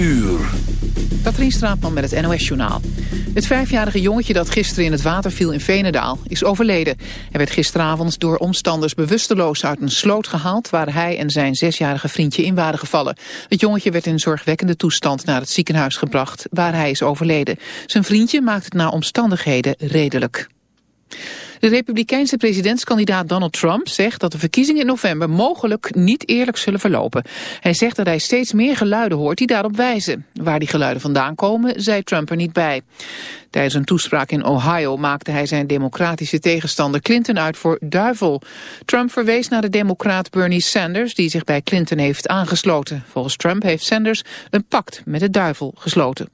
uur. Katrien Straatman met het NOS-journaal. Het vijfjarige jongetje dat gisteren in het water viel in Venendaal is overleden. Hij werd gisteravond door omstanders bewusteloos uit een sloot gehaald... waar hij en zijn zesjarige vriendje in waren gevallen. Het jongetje werd in zorgwekkende toestand naar het ziekenhuis gebracht... waar hij is overleden. Zijn vriendje maakt het naar omstandigheden redelijk. De republikeinse presidentskandidaat Donald Trump zegt dat de verkiezingen in november mogelijk niet eerlijk zullen verlopen. Hij zegt dat hij steeds meer geluiden hoort die daarop wijzen. Waar die geluiden vandaan komen, zei Trump er niet bij. Tijdens een toespraak in Ohio maakte hij zijn democratische tegenstander Clinton uit voor duivel. Trump verwees naar de democraat Bernie Sanders die zich bij Clinton heeft aangesloten. Volgens Trump heeft Sanders een pact met de duivel gesloten.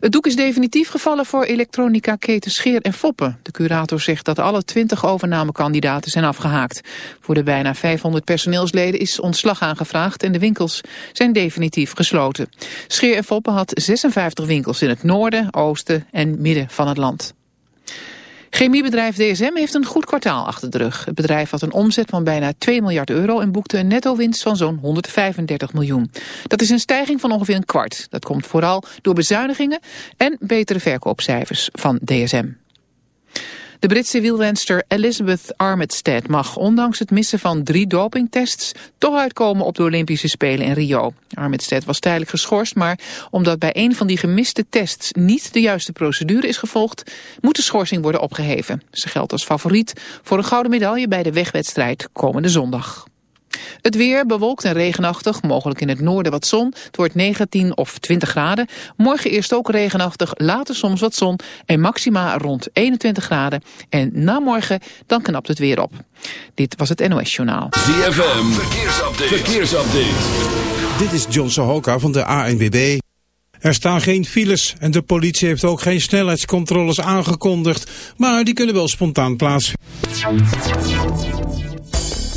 Het doek is definitief gevallen voor elektronica-keten Scheer en Foppen. De curator zegt dat alle 20 overnamekandidaten zijn afgehaakt. Voor de bijna 500 personeelsleden is ontslag aangevraagd en de winkels zijn definitief gesloten. Scheer en Foppen had 56 winkels in het noorden, oosten en midden van het land. Chemiebedrijf DSM heeft een goed kwartaal achter de rug. Het bedrijf had een omzet van bijna 2 miljard euro en boekte een netto-winst van zo'n 135 miljoen. Dat is een stijging van ongeveer een kwart. Dat komt vooral door bezuinigingen en betere verkoopcijfers van DSM. De Britse wielrenster Elizabeth Armitstead mag ondanks het missen van drie dopingtests toch uitkomen op de Olympische Spelen in Rio. Armitstead was tijdelijk geschorst, maar omdat bij een van die gemiste tests niet de juiste procedure is gevolgd, moet de schorsing worden opgeheven. Ze geldt als favoriet voor een gouden medaille bij de wegwedstrijd komende zondag. Het weer bewolkt en regenachtig, mogelijk in het noorden wat zon. Het wordt 19 of 20 graden. Morgen eerst ook regenachtig, later soms wat zon en maxima rond 21 graden. En na morgen dan knapt het weer op. Dit was het NOS Journaal. ZFM, verkeersupdate. verkeersupdate. Dit is John Sohoka van de ANWB. Er staan geen files en de politie heeft ook geen snelheidscontroles aangekondigd. Maar die kunnen wel spontaan plaatsvinden.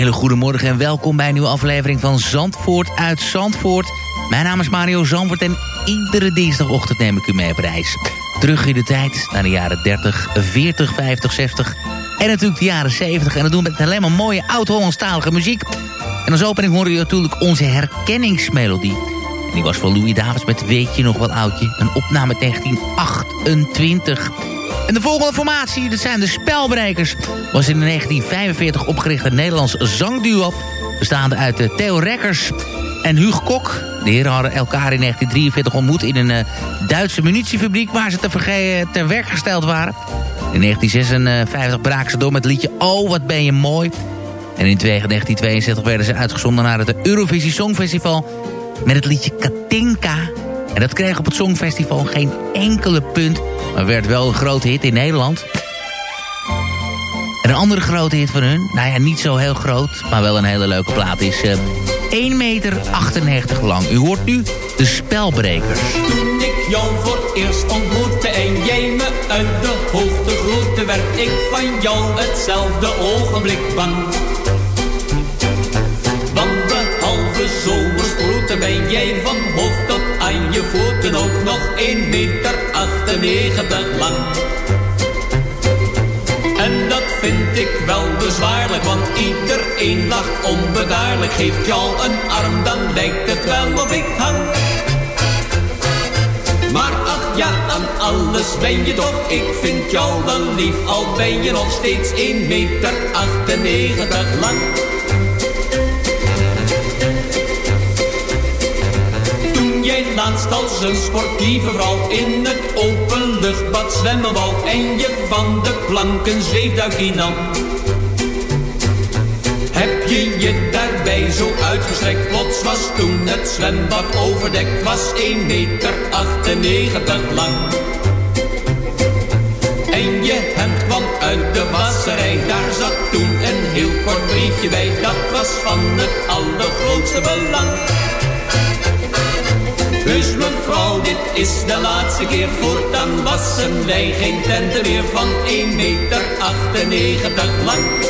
Hele goede morgen en welkom bij een nieuwe aflevering van Zandvoort uit Zandvoort. Mijn naam is Mario Zandvoort en iedere dinsdagochtend neem ik u mee op reis. Terug in de tijd naar de jaren 30, 40, 50, 60 en natuurlijk de jaren 70. En dat doen we met alleen maar mooie oud-Hollandstalige muziek. En als opening horen je natuurlijk onze herkenningsmelodie. En die was van Louis Davids met Weet je nog wel oudje? Een opname 1928. En de volgende formatie, dat zijn de Spelbrekers. Was in 1945 opgericht een Nederlands zangduo. Bestaande uit eh, Theo Rekkers en Huug Kok. De heren hadden elkaar in 1943 ontmoet in een eh, Duitse munitiefabriek... waar ze te, verge- te werk gesteld waren. In 1956 braken ze door met het liedje Oh, wat ben je mooi. En in 1962 werden ze uitgezonden naar het Eurovisie Songfestival... met het liedje Katinka... En dat kreeg op het Songfestival geen enkele punt... maar werd wel een grote hit in Nederland. En een andere grote hit van hun, nou ja, niet zo heel groot... maar wel een hele leuke plaat, is eh 1 meter 98 lang. U hoort nu de Spelbrekers. Toen ik jou voor eerst ontmoette en jij me uit de hoogte groette, werd ik van jou hetzelfde ogenblik bang. Ben jij van hoofd tot aan je voeten ook nog 1 meter 98 lang. En dat vind ik wel bezwaarlijk, want iedereen lacht onbedaarlijk. Geeft jou een arm, dan lijkt het wel of ik hang. Maar ach ja, aan alles ben je toch, ik vind jou wel lief. Al ben je nog steeds 1 meter 98 lang. Laatst als een sportieve vrouw in het openluchtbad zwemmen wou en je van de planken zweefduikje nam. Heb je je daarbij zo uitgestrekt, plots was toen het zwembad overdekt, was 1 meter 98 lang. En je hemd kwam uit de wasserij, daar zat toen een heel kort briefje bij, dat was van het allergrootste belang. Dus mevrouw, dit is de laatste keer, voortaan wassen wij geen tenten meer van 1 meter 98 lang.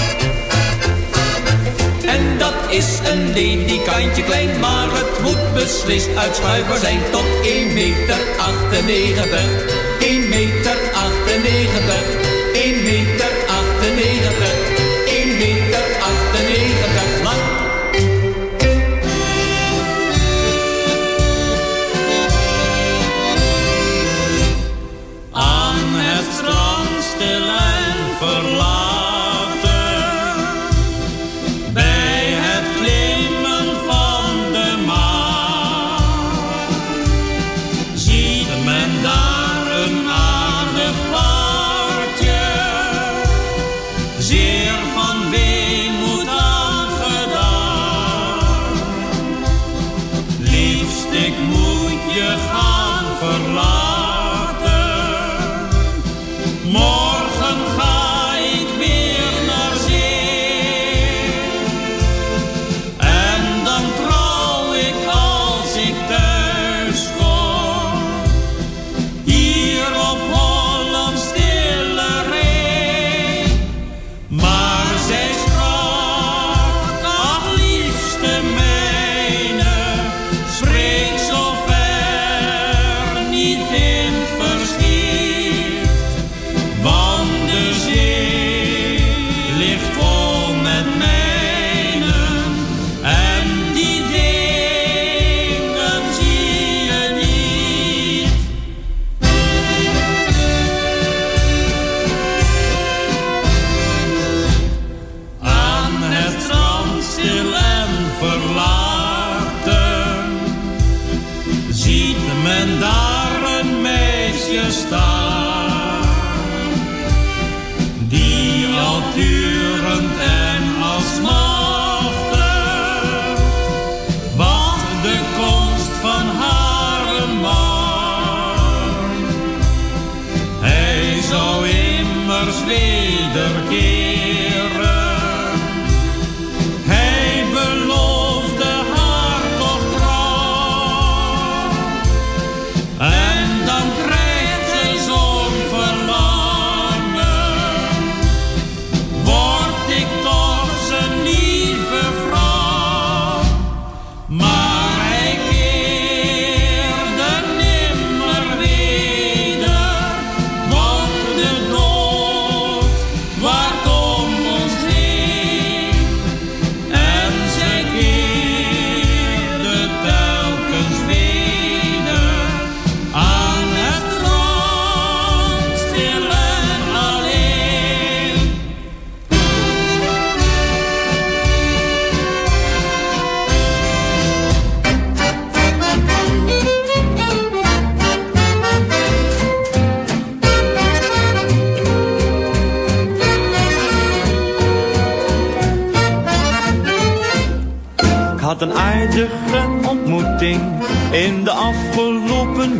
Is een ledikantje klein, maar het moet beslist uitschuifbaar zijn tot 1 meter 98. 1 meter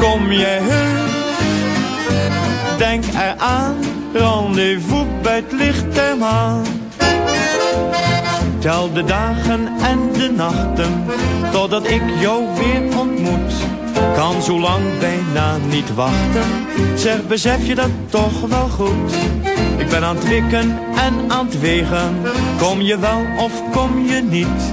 Kom jij heus? Denk eraan. Rendezvous bij het licht der maan. tel de dagen en de nachten, totdat ik jou weer ontmoet. Kan zo lang bijna niet wachten, zeg besef je dat toch wel goed. Ik ben aan het wikken en aan het wegen, kom je wel of kom je niet?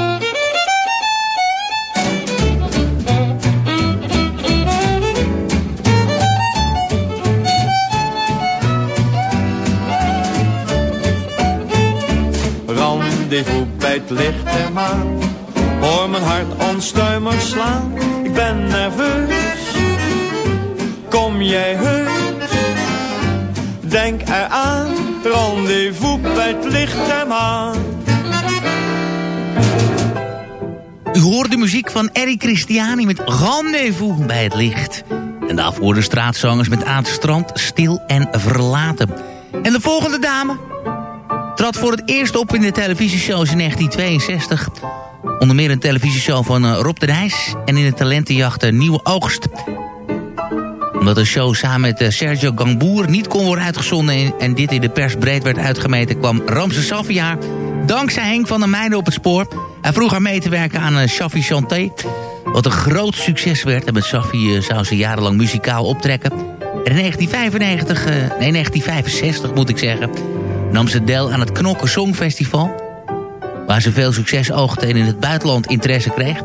Bij het licht. Hoor mijn hart onstuimig slaan, ik ben nerveus. Kom jij heus, denk eraan, rendezvous bij het licht der maan. U hoort de muziek van Eric Christiani met Rendezvous bij het licht. En daarvoor de straatzangers met aan het strand stil en verlaten. En de volgende dame trad voor het eerst op in de televisieshows in 1962. Onder meer een televisieshow van eh, Rob de Nijs en in de talentenjacht eh, Nieuwe Oogst. Omdat de show samen met eh, Sergio Gamboer niet kon worden uitgezonden... en- dit in de pers breed werd uitgemeten... kwam Ramse Safia dankzij Henk van der Meijden op het spoor. Hij vroeg haar mee te werken aan een Safi Chanté... wat een groot succes werd. En met Safi zou ze jarenlang muzikaal optrekken. En in 1995, eh, nee 1965 moet ik zeggen... nam ze deel aan het Knokken Songfestival... waar ze veel succes oogde en in het buitenland interesse kreeg.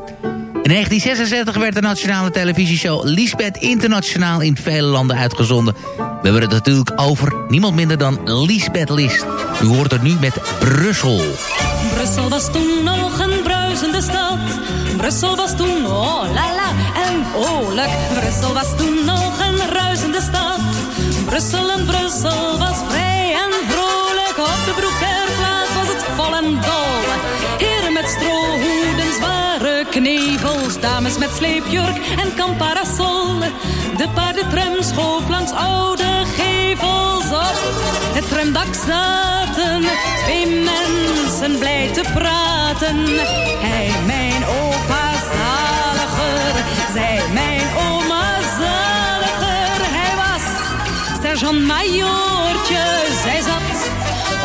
In 1966 werd de nationale televisieshow Lisbeth Internationaal in vele landen uitgezonden. We hebben het natuurlijk over niemand minder dan Lisbeth List. U hoort het nu met Brussel. Brussel was toen nog een bruisende stad. Brussel was toen, oh la la, en oorlijk. Brussel was toen nog een ruisende stad. Brussel en Brussel was vrij en vrolijk. Op de Broekerplaats was het vol en dol. Heren met strohoeden, zware knevels. Dames met sleepjurk en kamparasol. De paardentram schoof langs oude gevels op. Het tramdak zaten twee mensen blij te praten. Hij, mijn opa zaliger, zij, mijn oma zaliger. Hij was sergeant-majoortje, zij zat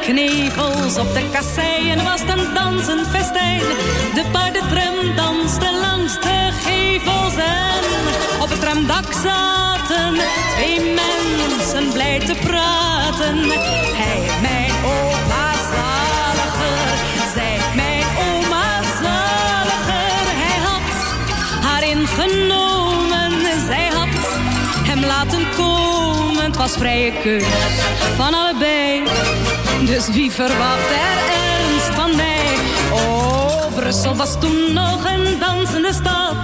Knevels op de kasseien was het een dansend festijn. De paardentram danste langs de gevels en op het tramdak zaten twee mensen blij te praten. Hij, mijn opa zaliger, zij, mijn oma zaliger. Hij had haar ingenomen, zij had hem laten komen. Het was vrije keus van allebei. Dus wie verwacht er ernst van mij? Oh, Brussel was toen nog een dansende stad.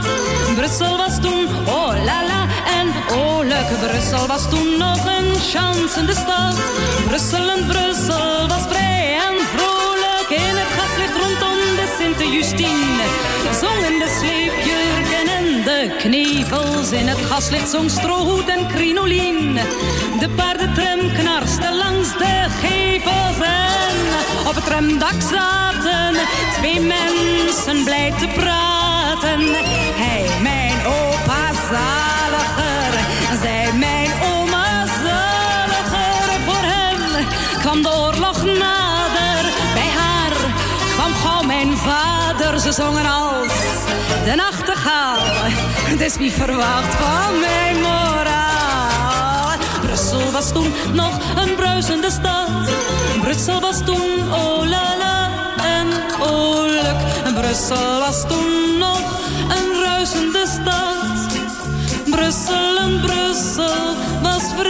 Brussel was toen, oh la la, en oorlijk. Brussel was toen nog een chansende stad. Brussel en Brussel was vrij en vrolijk. In het gaslicht rondom de Sint-Justine. Zongen de sleepjurken en de knevels. In het gaslicht zong strohoed en crinolien. De paardentram knarste langs de op het remdak zaten twee mensen blij te praten. Hij, mijn opa zaliger, zij, mijn oma zaliger. Voor hem kwam de oorlog nader, bij haar kwam gauw mijn vader. Ze zongen als de nachtegaal, dus wie verwacht van mijn moraal? Brussel was toen nog een bruisende stad. Brussel was toen oh la la en oh luk. Brussel was toen nog een ruisende stad. Brussel en Brussel was vrij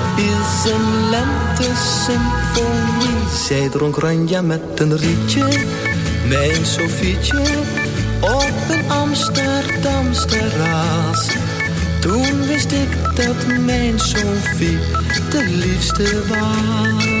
is een lente-symfonie. Zij dronk Ranja met een rietje, mijn Sofietje, op een Amsterdams terras. Toen wist ik dat mijn Sofie de liefste was.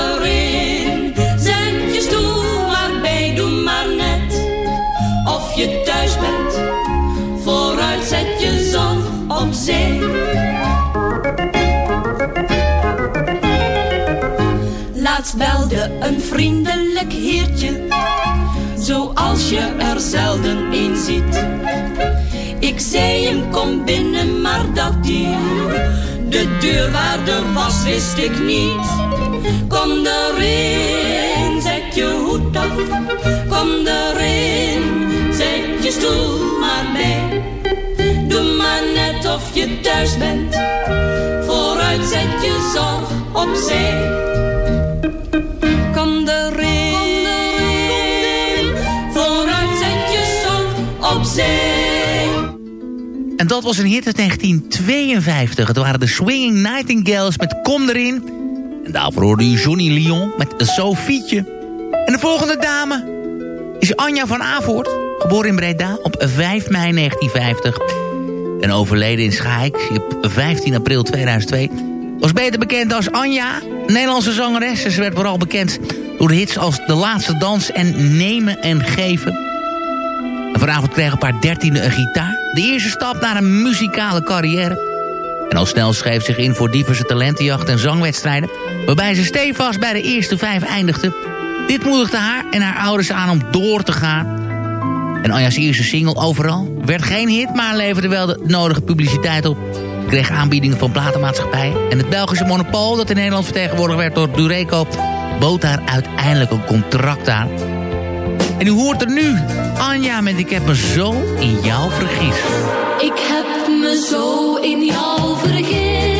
Laatst belde een vriendelijk heertje, zoals je er zelden een ziet. Ik zei hem kom binnen, maar dat die de deurwaarder was, wist ik niet. Kom erin, zet je hoed af. Kom erin, zet je stoel maar bij. Doe maar net of je thuis bent. Vooruit zet je zorg opzij. En dat was een hit uit 1952. Het waren de Swinging Nightingales met Kom erin. En daarvoor hoorde u Johnny Lyon met Sofietje. En de volgende dame is Anja van Avoort. Geboren in Breda op 5 mei 1950. En overleden in Schaik op 15 april 2002. Was beter bekend als Anja, Nederlandse zangeres. Ze werd vooral bekend Door de hits als De Laatste Dans en Nemen en Geven. Vanavond kregen een paar dertiende een gitaar. De eerste stap naar een muzikale carrière. En al snel schreef zich in voor diverse talentenjacht en zangwedstrijden... waarbij ze stevast bij de eerste vijf eindigde. Dit moedigde haar en haar ouders aan om door te gaan. En Anja's eerste single Overal werd geen hit... maar leverde wel de nodige publiciteit op. Kreeg aanbiedingen van platenmaatschappijen. En het Belgische monopool dat in Nederland vertegenwoordigd werd door Dureco... bood haar uiteindelijk een contract aan. En u hoort er nu Anja met Ik heb me zo in jou vergist. Ik heb me zo in jou vergist.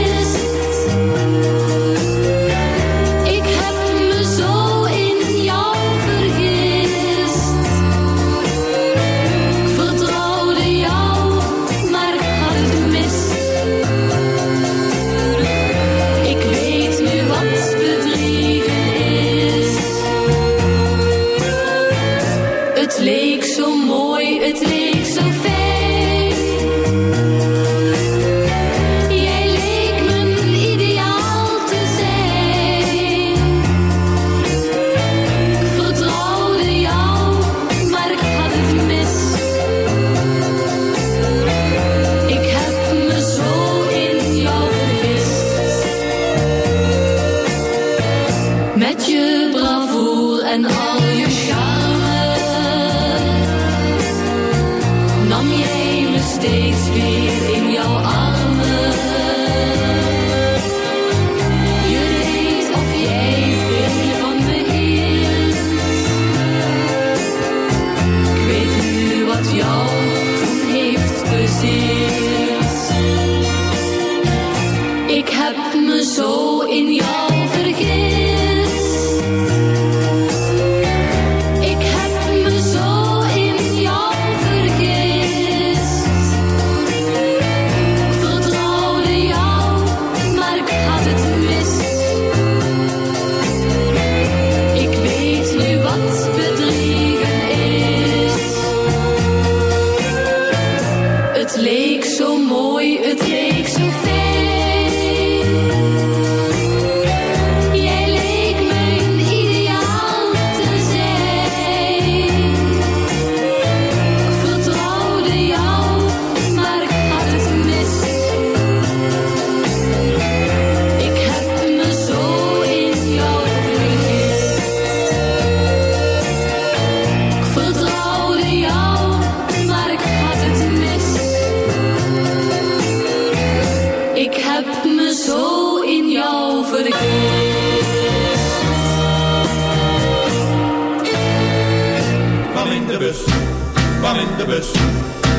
Kwam in de bus,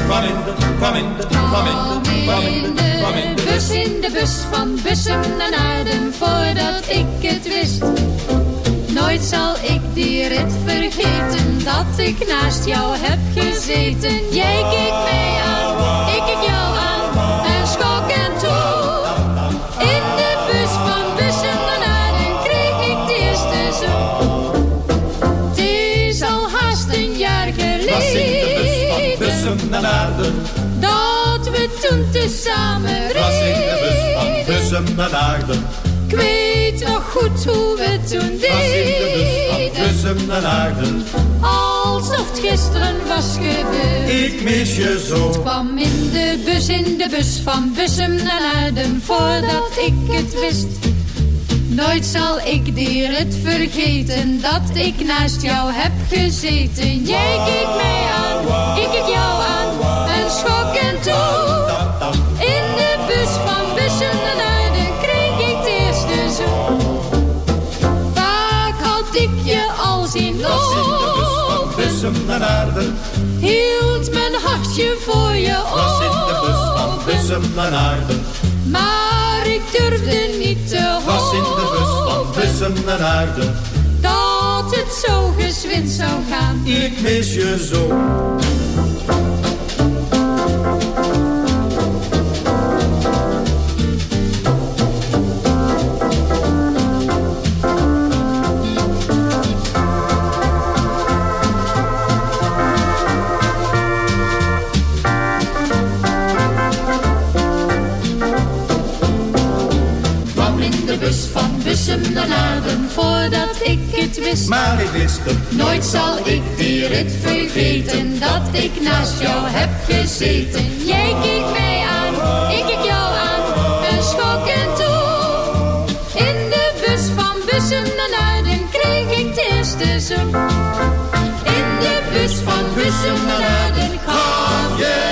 kwam in de, kwam in de, kwam in de, in de, in de bus in de bus van Bussum naar Aarden voordat ik het wist. Nooit zal ik die rit vergeten dat ik naast jou heb gezeten. Jij keek mij aan, ik keek jou aan Dat we toen tezamen Was in de bus van reden. Bussum naar Naarden. Ik weet nog goed hoe we toen Was in de bus van deden. Bussum. Alsof het gisteren was gebeurd. Ik mis je zo. kwam in de bus, in de bus van Bussum naar Naarden voordat ik het wist. Nooit zal ik die rit vergeten dat ik naast jou heb gezeten. Jij keek mij aan, ik keek jou Was in de bus van. Bussum naar Naarden. Hield mijn hartje voor je Was in de bus van open. Bussum naar Naarden. Maar ik durfde niet te Was in de bus van Bussum naar Naarden. Dat het zo gezwind zou gaan. Ik mis je zo. De voordat ik het wist. maar ik wist het. Nooit zal ik die rit vergeten dat ik naast jou heb gezeten. Jij keek mij aan, ik keek jou aan, en schok en toe. In de bus van bussen naar kreeg ik de eerste zoen. In de bus van bussen naar Nuiden gaf je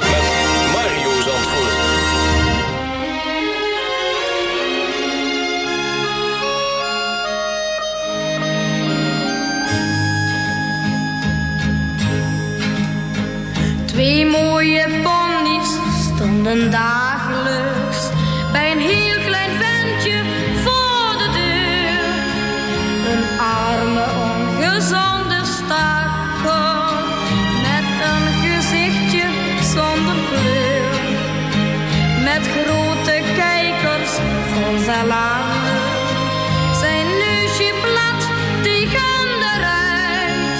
Twee mooie ponies stonden dagelijks bij een heel klein ventje voor de deur. Een arme ongezonde stakker met een gezichtje zonder kleur. Met grote kijkers vol zalanen, zijn neusje plat tegen de ruit.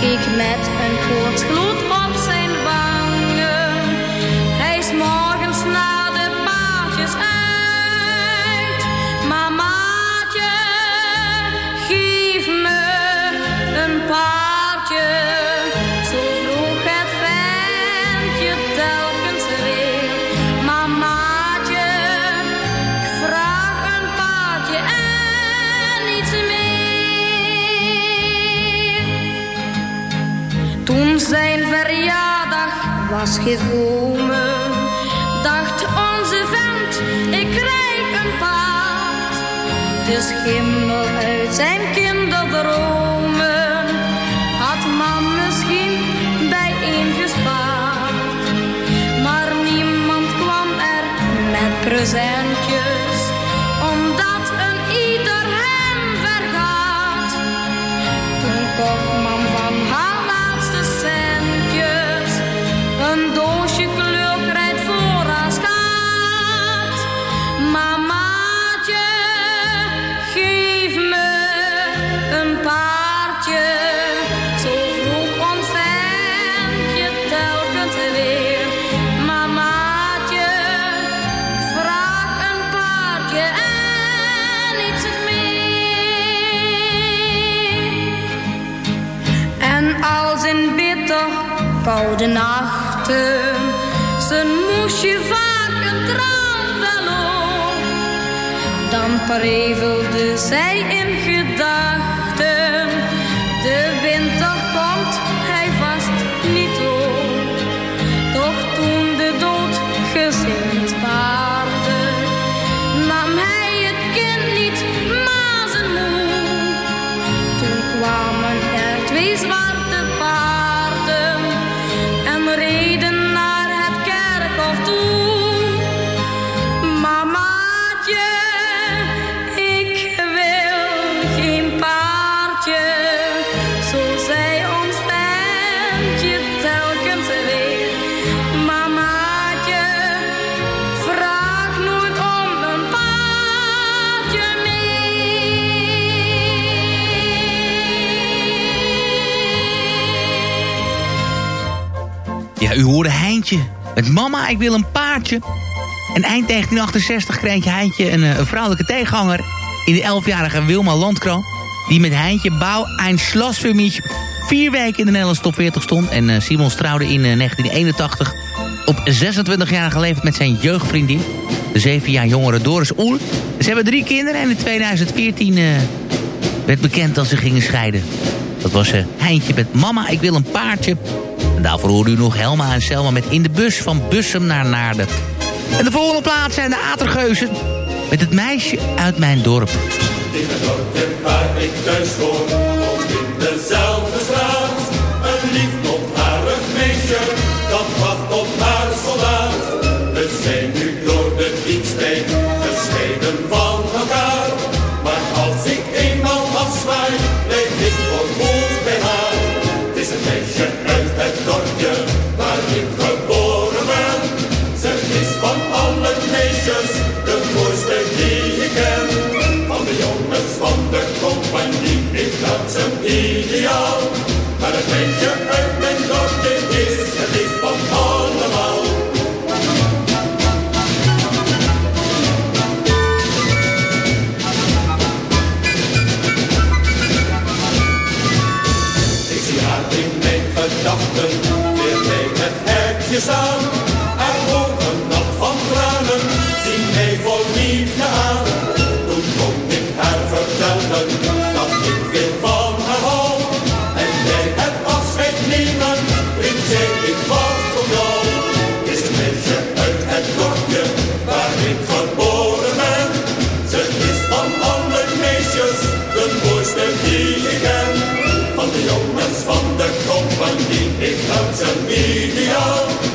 Keek met een koortsgloed gekomen, dacht onze vent, ik krijg een paard. De schimmel uit zijn kinderdromen had man misschien bijeengespaard. Maar niemand kwam er met presentjes, Ik wil een paardje. En eind 1968 kreeg Heintje een, eh, een vrouwelijke tegenhanger... in de 11-jarige Wilma Landkroon... die met Heintje Bouw ein Schloss für mich... vier weken in de Nederlandse top 40 stond. En eh, Simon trouwde in eh, 1981 op 26-jarige leeftijd met zijn jeugdvriendin... de zeven jaar jongere Doris Oel. Ze hebben drie kinderen en in 2014 werd bekend dat ze gingen scheiden. Dat was Heintje met Mama, ik wil een paardje... En daarvoor hoorde u nog Helma en Selma met In de Bus van Bussum naar Naarden. En de volgende plaats zijn de Atergeuzen met het meisje uit mijn dorp. In het dorp waar ik thuis woon, in dezelfde straat. het dorpje waar ik geboren ben. Ze is van alle meisjes de mooiste die ik ken. Van de jongens van de compagnie is dat zijn ideaal. Maar het meisje uit your song. Bundy, it comes a media.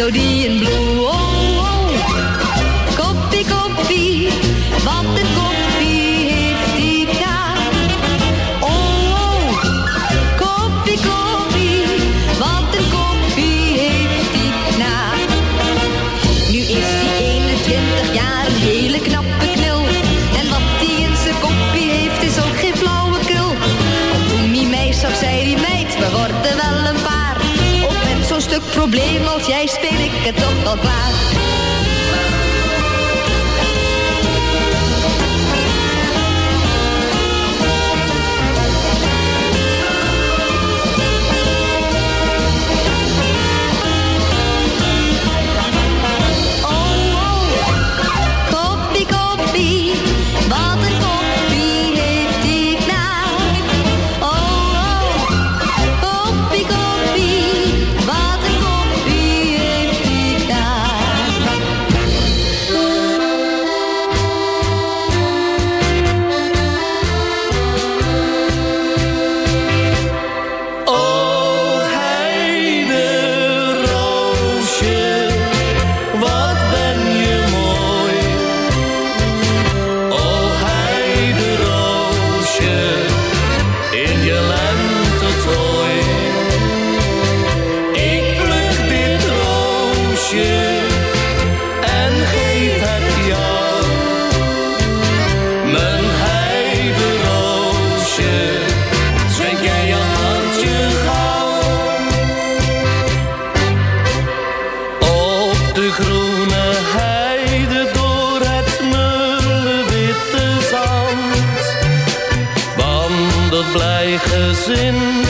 So. speel ik het ook al klaar. sin.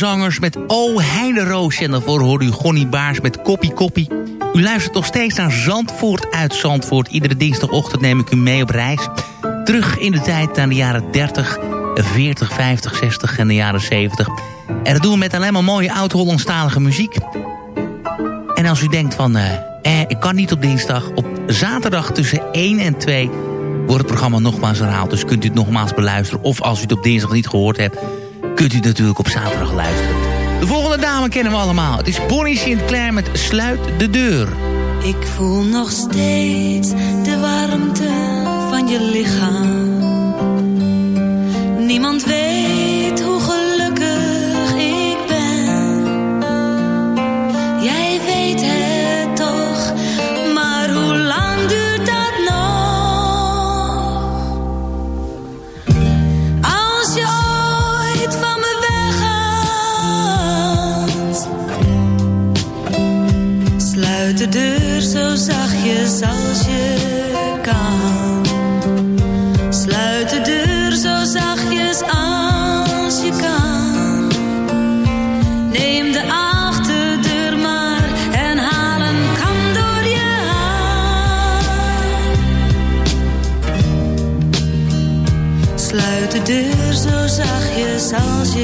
Havenzangers met O Heideroosje. En daarvoor hoorde u Gonnie Baars met Koppie Koppie. U luistert nog steeds naar Zandvoort uit Zandvoort. Iedere dinsdagochtend neem ik u mee op reis. Terug in de tijd naar de jaren 30, 40, 50, 60 en de jaren 70. En dat doen we met alleen maar mooie oud-Hollandstalige muziek. En als u denkt van, eh, eh, ik kan niet op dinsdag. Op zaterdag tussen 1 en 2 wordt het programma nogmaals herhaald. Dus kunt u het nogmaals beluisteren. Of als u het op dinsdag niet gehoord hebt, kunt u natuurlijk op zaterdag luisteren. De volgende dame kennen we allemaal. Het is Bonnie Sinclair met Sluit de Deur. Ik voel nog steeds de warmte van je lichaam. Niemand weet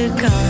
als je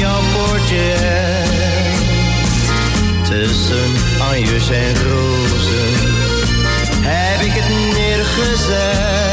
jouw portret. Tussen anjers en rozen heb ik het neergezet.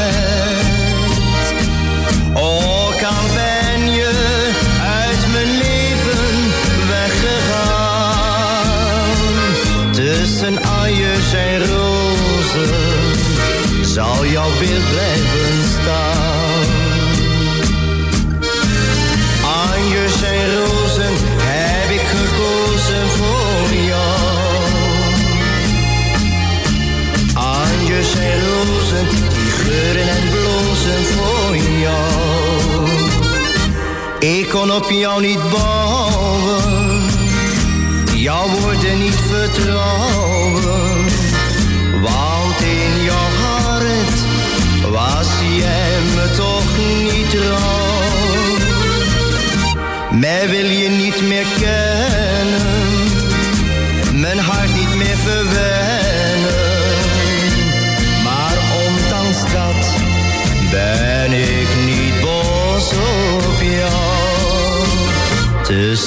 jou niet boven, jou worden niet vertrouwd.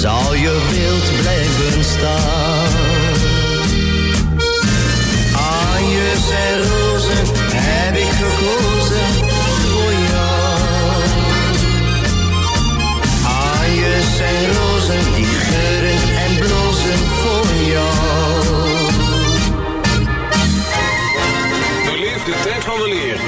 Zal je beeld blijven staan. Aan je zijn rozen, heb ik gekozen voor jou. Aan je zijn rozen, die geuren en blozen voor jou. Beleef de tijd van weleer met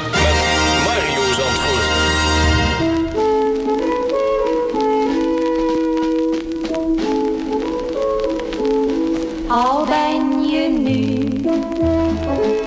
Al ben je nu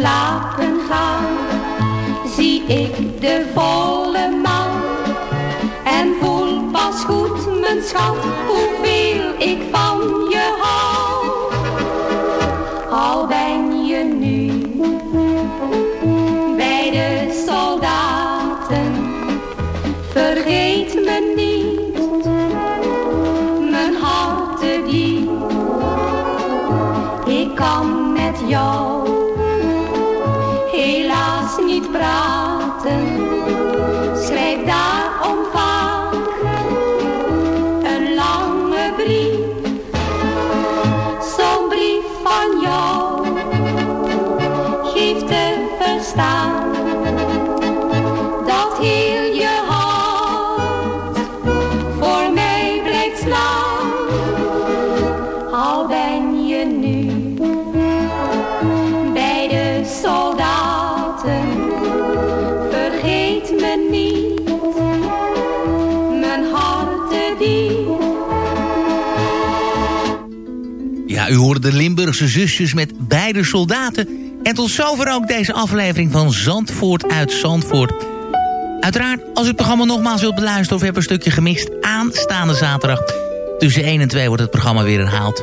slapen gaan, zie ik de volle maan. En voel pas goed, mijn schat, hoeveel ik van je hou. U hoorde de Limburgse zusjes met beide soldaten. En tot zover ook deze aflevering van Zandvoort uit Zandvoort. Uiteraard, als u het programma nogmaals wilt beluisteren... of hebt een stukje gemist, aanstaande zaterdag... tussen 1 en 2 wordt het programma weer herhaald.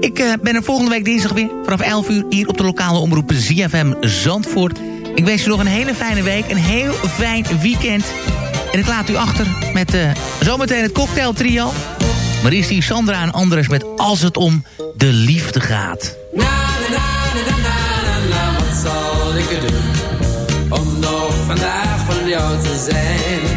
Ik eh, ben er volgende week dinsdag weer... vanaf 11 uur hier op de lokale omroep ZFM Zandvoort. Ik wens u nog een hele fijne week, een heel fijn weekend. En ik laat u achter met eh, zometeen het cocktailtrio... Maar is die Sandra en Andres met Als het om de liefde gaat. Na, na, na, na, na, wat zal ik doen om nog vandaag van jou te zijn?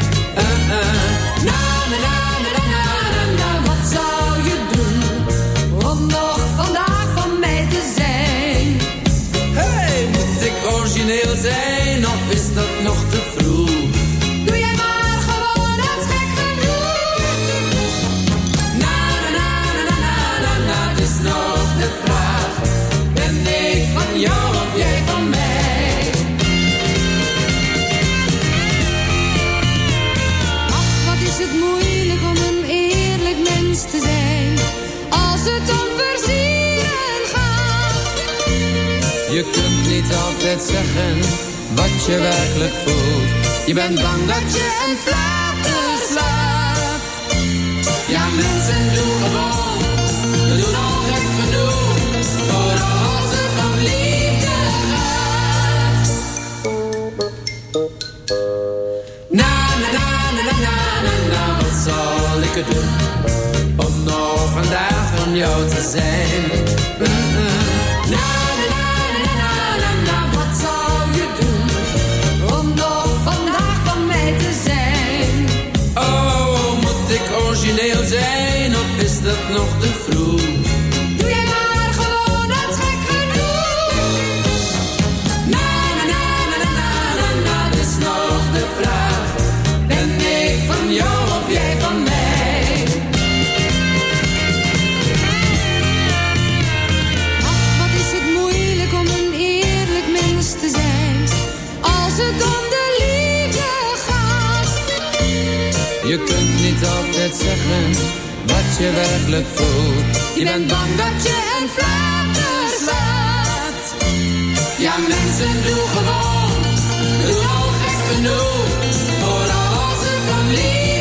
Je kunt niet altijd zeggen wat je werkelijk voelt. Je bent bang dat je een flater slaat. Ja, mensen doen gewoon, doen al gek genoeg. Vooral als het om liefde gaat. Na, na, na, na, na, na, na, wat zal ik er doen? Om nog vandaag van jou te zijn. Na, na, nog te vroeg? Doe jij maar gewoon, dat is gek genoeg. Na, na, na, na, na, na, na, na, dat is nog de vraag. Ben ik van jou of jij van mij? Ach, wat is het moeilijk om een eerlijk mens te zijn. Als het om de liefde gaat. Je kunt niet altijd zeggen wat je werkelijk voelt. Je bent bang dat je een flater slaat. Ja, mensen doen gewoon, doen al gek genoeg. Vooral als het om liefde